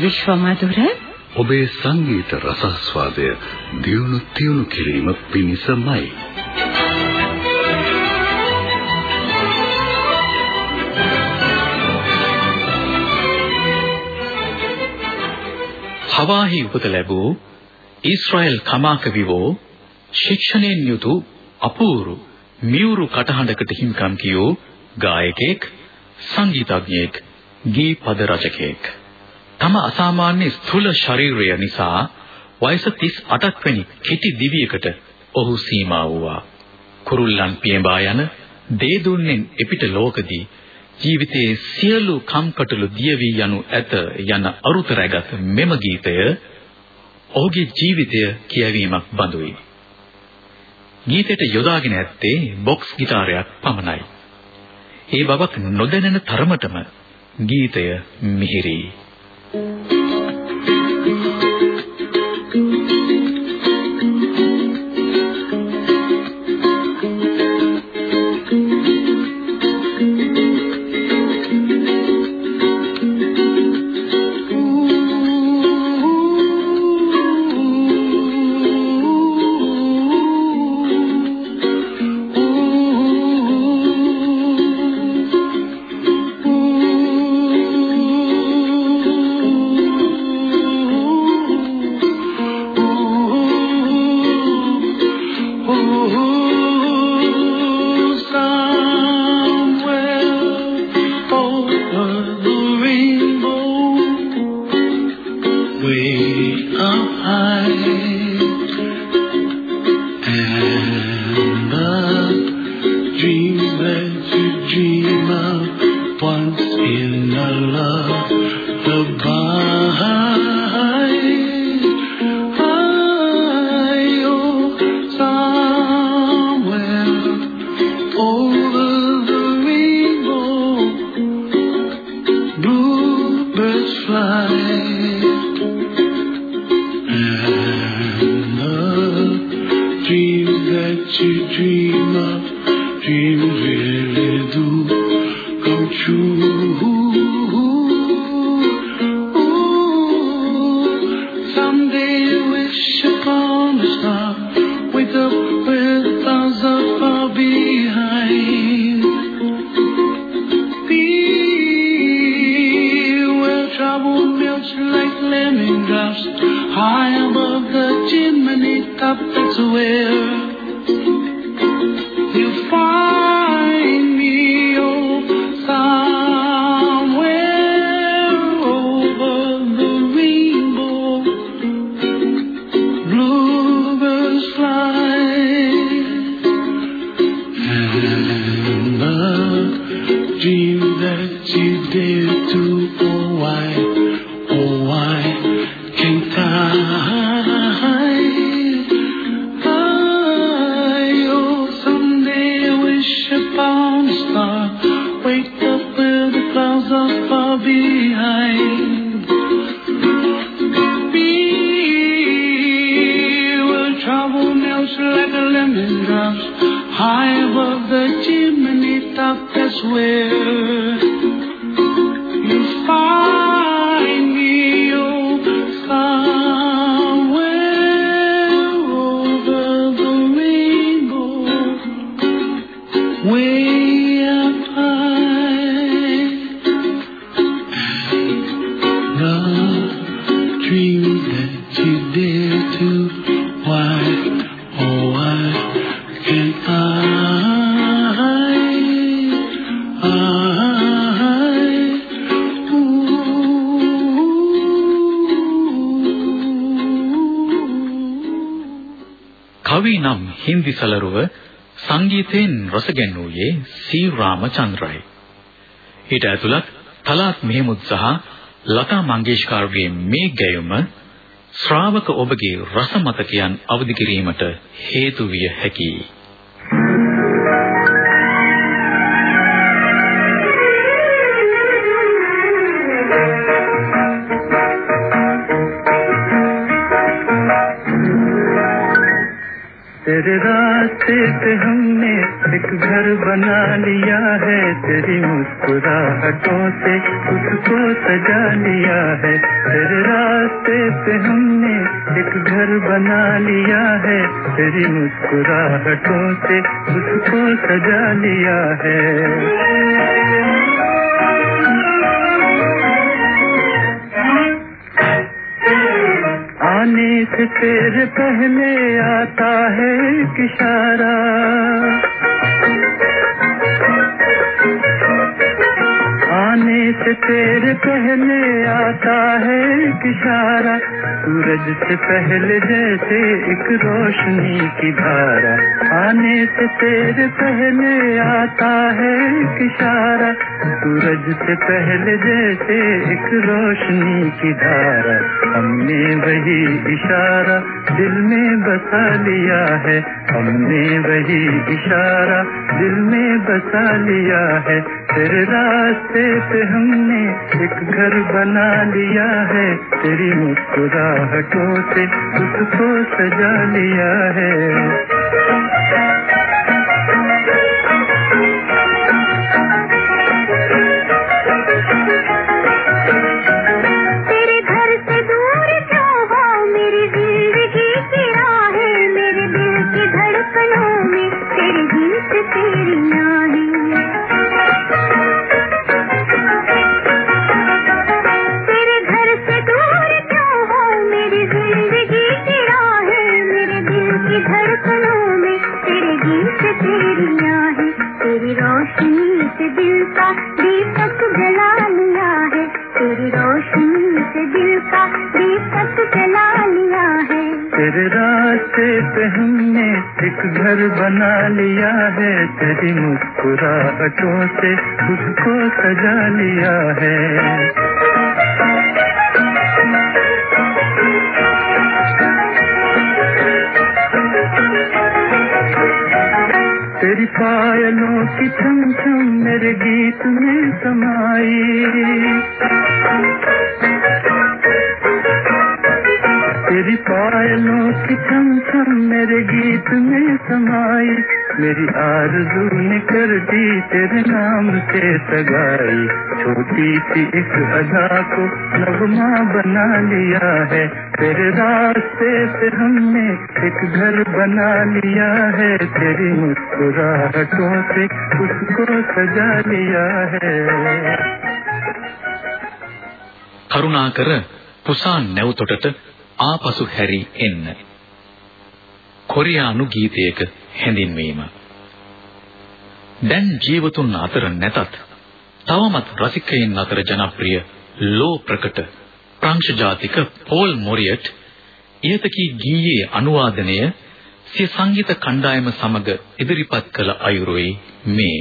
විශ්වමధుර ඔබේ සංගීත රසස්වාදය දියුණු තියුණු කිරීම පිණිසමයි. හවාහි උපත ලැබූ ඊශ්‍රායල් කමාකවිවෝ ශික්ෂණයෙන් යුතු අපූරු මියුරු කටහඬකට හිමිකම් කියූ ගායකයෙක් සංගීතඥයෙක් ගී පද රචකයෙක් තම අසාමාන්‍ය ස්ථූල ශරීරය නිසා වයස 38ක් වැනි කෙටි දිවියකට ඔහු සීමා වූවා. කුරුල්ලන් පියඹා යන දේදුන්නෙන් එපිට ලෝකදී ජීවිතයේ සියලු කම්කටොළු දිය වී යනු ඇත යන අරුත රැගත් මෙම ගීතය ඔහුගේ ජීවිතය කියවීමක් බඳුයි. ගීතයට යොදාගෙන ඇත්තේ බොක්ස් ගිටාරයක් පමණයි. ඒ බවක් නොදැනෙන තරමටම ගීතය මිහිරි. 嗯。aware high above the chimney top. That's where කවි නම් හින්දි සලරුව සංගීතයෙන් රසගැන්වුවේ සී රාමචන්ද්‍රයි. ඊට ඇතුළත් තලාත් මෙහෙමුත් සහ ලතා මංගেশකර්ගේ මේ ගැයුම ශ්‍රාවක ඔබගේ රසමතකයන් අවදි කිරීමට හේතු විය හැකියි. तेरे रास्ते पे हमने एक घर बना लिया है। तेरी मुस्कुराहटों से उसको सजा लिया है। तेरे रास्ते पे हमने एक घर बना लिया है। तेरी मुस्कुराहटों से उसको सजा लिया है। आने से तेरे पहले आता है इशारा। आने से तेरे पहले आता है इशारा। सूरज से पहले जैसे एक रोशनी की धारा। आने से तेरे पहले आता है इशारा। सूरज से पहले जैसे एक रोशनी की धारा। हमने वही इशारा दिल में बसा लिया है। हमने वही इशारा दिल में बसा लिया है। तेरे रास्ते पे हमने एक घर बना लिया है। तेरी मुस्कुराहटों से उसको सजा लिया है। मुस्कुराहटों से उसको सजा लिया है। तेरी पायलों की छम छम मेरे गीत में समाई। तेरी पायलों की छम छम मेरे गीत में समाई। मेरी आरज़ू ने कर दी तेरे नाम से सगाई छोटी सी इस अदा को नगमा बना लिया है तेरे रास्ते पे हमने एक घर बना लिया है तेरी मुस्कुराहटों से उसको सजा लिया है කරුණාකර පුසාන් නැවතොටට ආපසු හැරි එන්න. කොරියානු ගීතයක හැඳින්වීම. දැන් ජීවතුන් අතර නැතත් තවමත් රසිකයින් අතර ජනප්‍රිය ලෝ ප්‍රකට ප්‍රංශ ජාතික පෝල් මොරියට් ඉහත කී ගීයේ අනුවාදනය සිය සංගීත කණ්ඩායම සමග ඉදිරිපත් කළ අයුරුයි මේ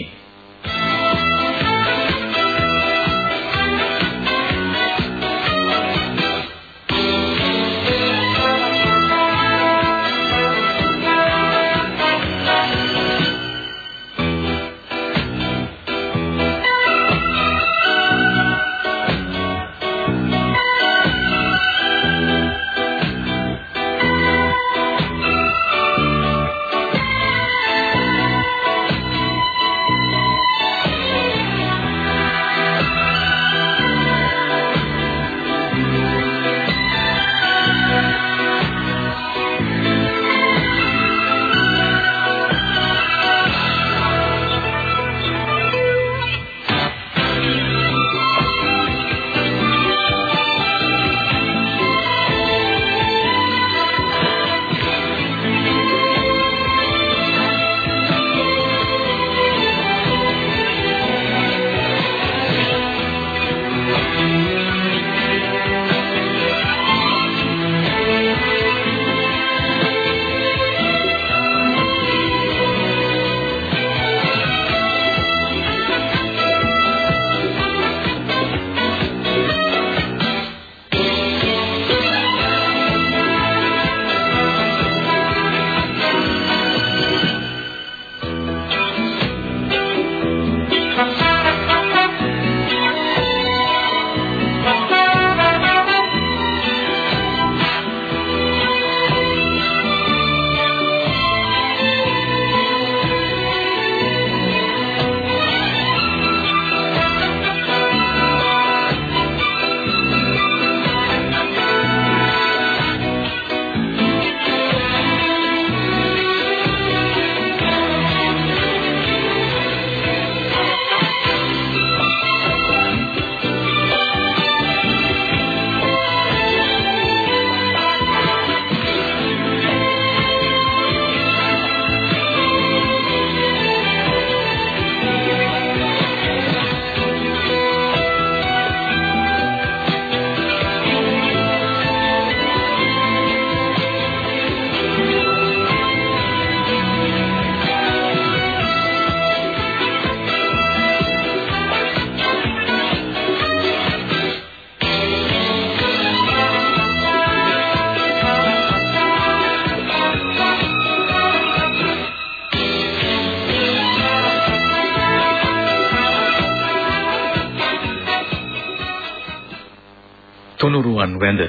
තුනුරුවන් වැඳ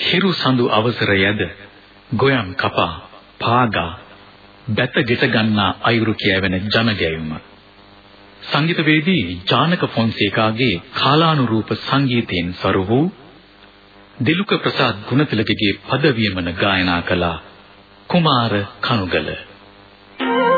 හිරු සඳු අවසර යද ගොයම් කපා පාගා බැත ගෙට ගන්නා අයුරු කියවෙන ජනගැයුම සංගීතවේදී ජානක ෆොන්සේකාගේ කාලානුරූප සංගීතයෙන් සරු වූ දිලුක ප්‍රසාද් ගුණතිලකගේ පදවියමන ගායනා කළ කුමාර කනුගල. ගීතය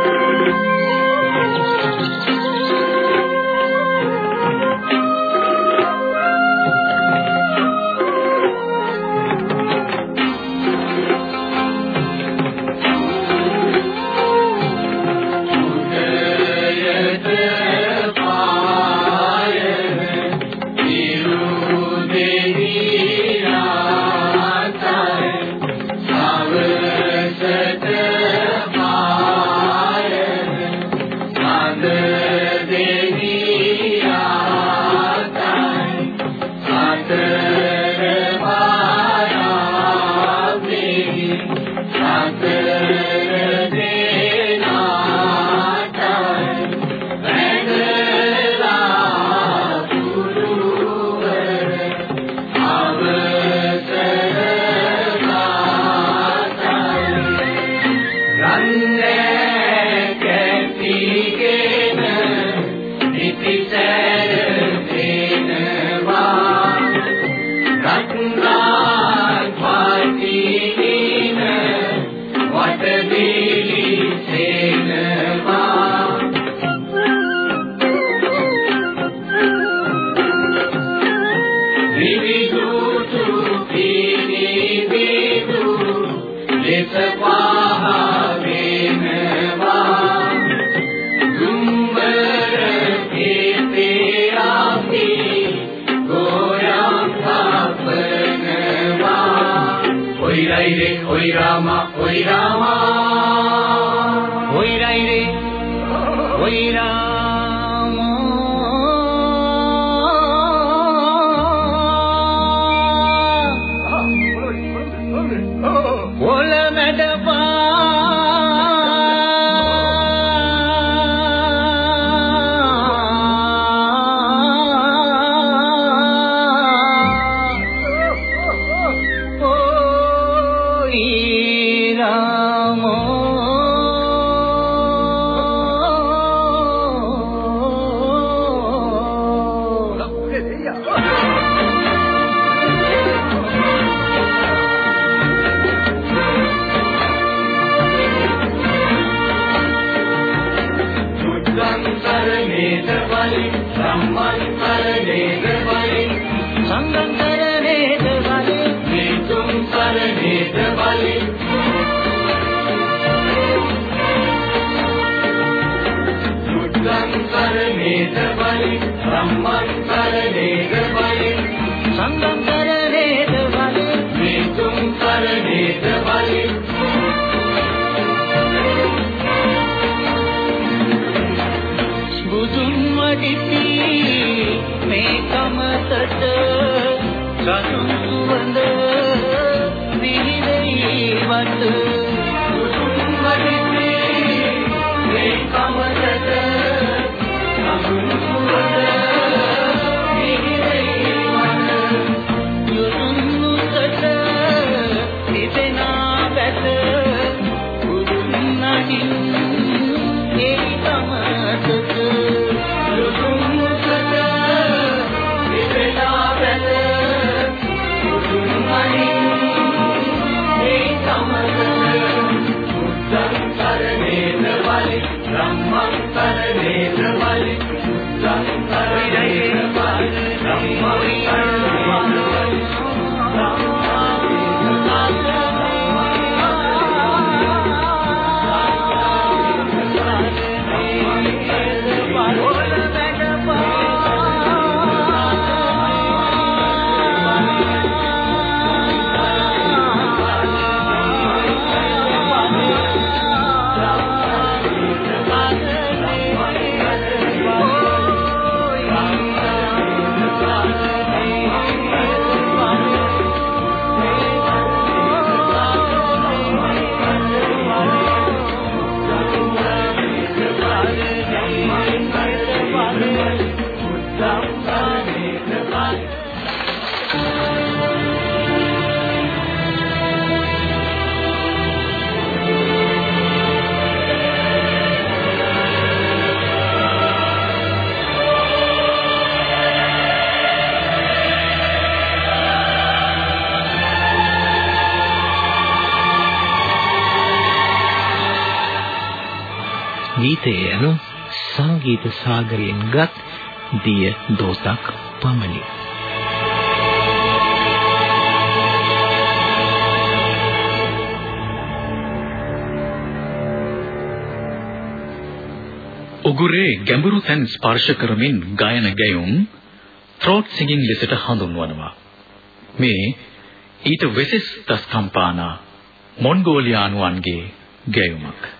ওই রামা ওই রামা ওই রাই রে ওই রাম හිත වලින් බුදුන් වඩිති මේ කමතට සතු ශ්‍රමණ මුත්තං කරණේන වලි සංගීත සාගරයෙන් ගත් දිය දෝතක් පමණි. උගුරේ ගැඹුරු තැන් ස්පර්ශ කරමින් ගායන ගැයුම් throat singing ලෙසට හඳුන්වනවා. මේ ඊට වෙසස් දස්කම්පානා මොන්ගෝලියානුවන්ගේ ගැයුමක්.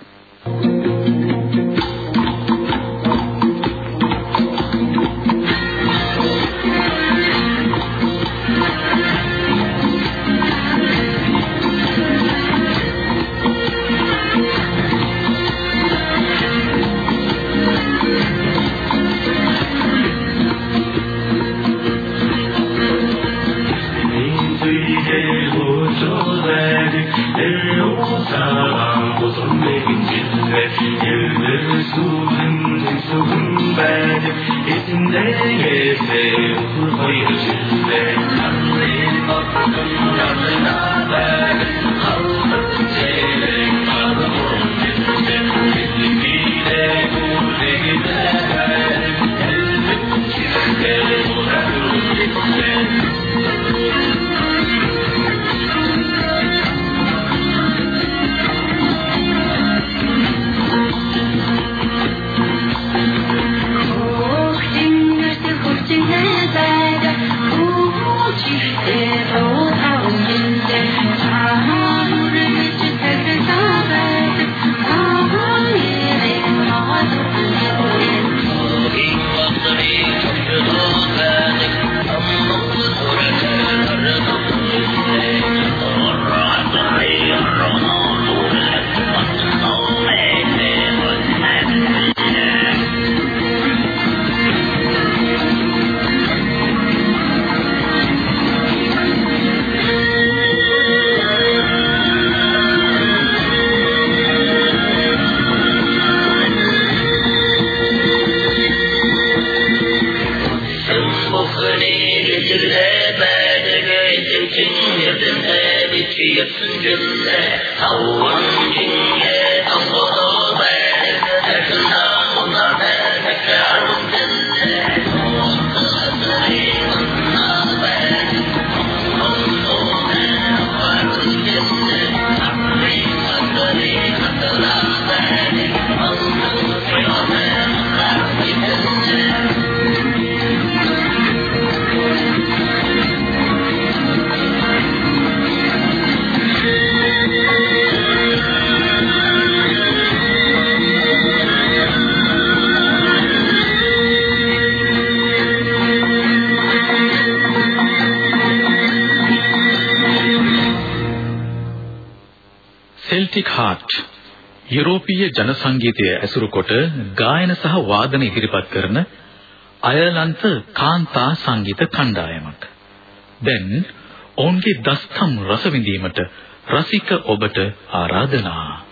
සෙල්ටික් හාර්ට් යුරෝපීය ජන සංගීතය ඇසුරු කොට ගායන සහ වාදන ඉදිරිපත් කරන අයර්ලන්ත කාන්තා සංගීත කණ්ඩායමක්. දැන් ඔවුන්ගේ දස්කම් රස විඳීමට රසික ඔබට ආරාධනා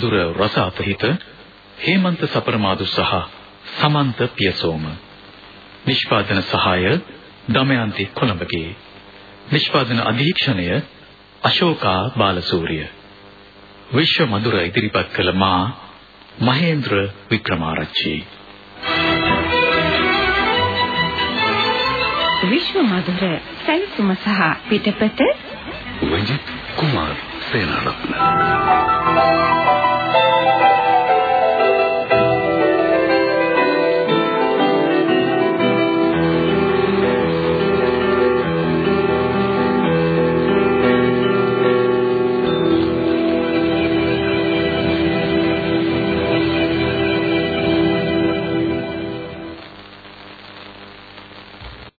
මధుර රස අපහිත හේමන්ත සපරමාදු සහ සමන්ත පියසෝම. නිෂ්පාදන සහාය දමයන්ති කොළඹගේ. නිෂ්පාදන අධීක්ෂණය අශෝකා බාලසූරිය. විශ්ව මధుර ඉදිරිපත් කළ මා මහේන්ද්‍ර වික්‍රමාරච්චි. විශ්ව මధుර සැලසුම සහ පිටපත වජිත් කුමාර් සේනාරත්න.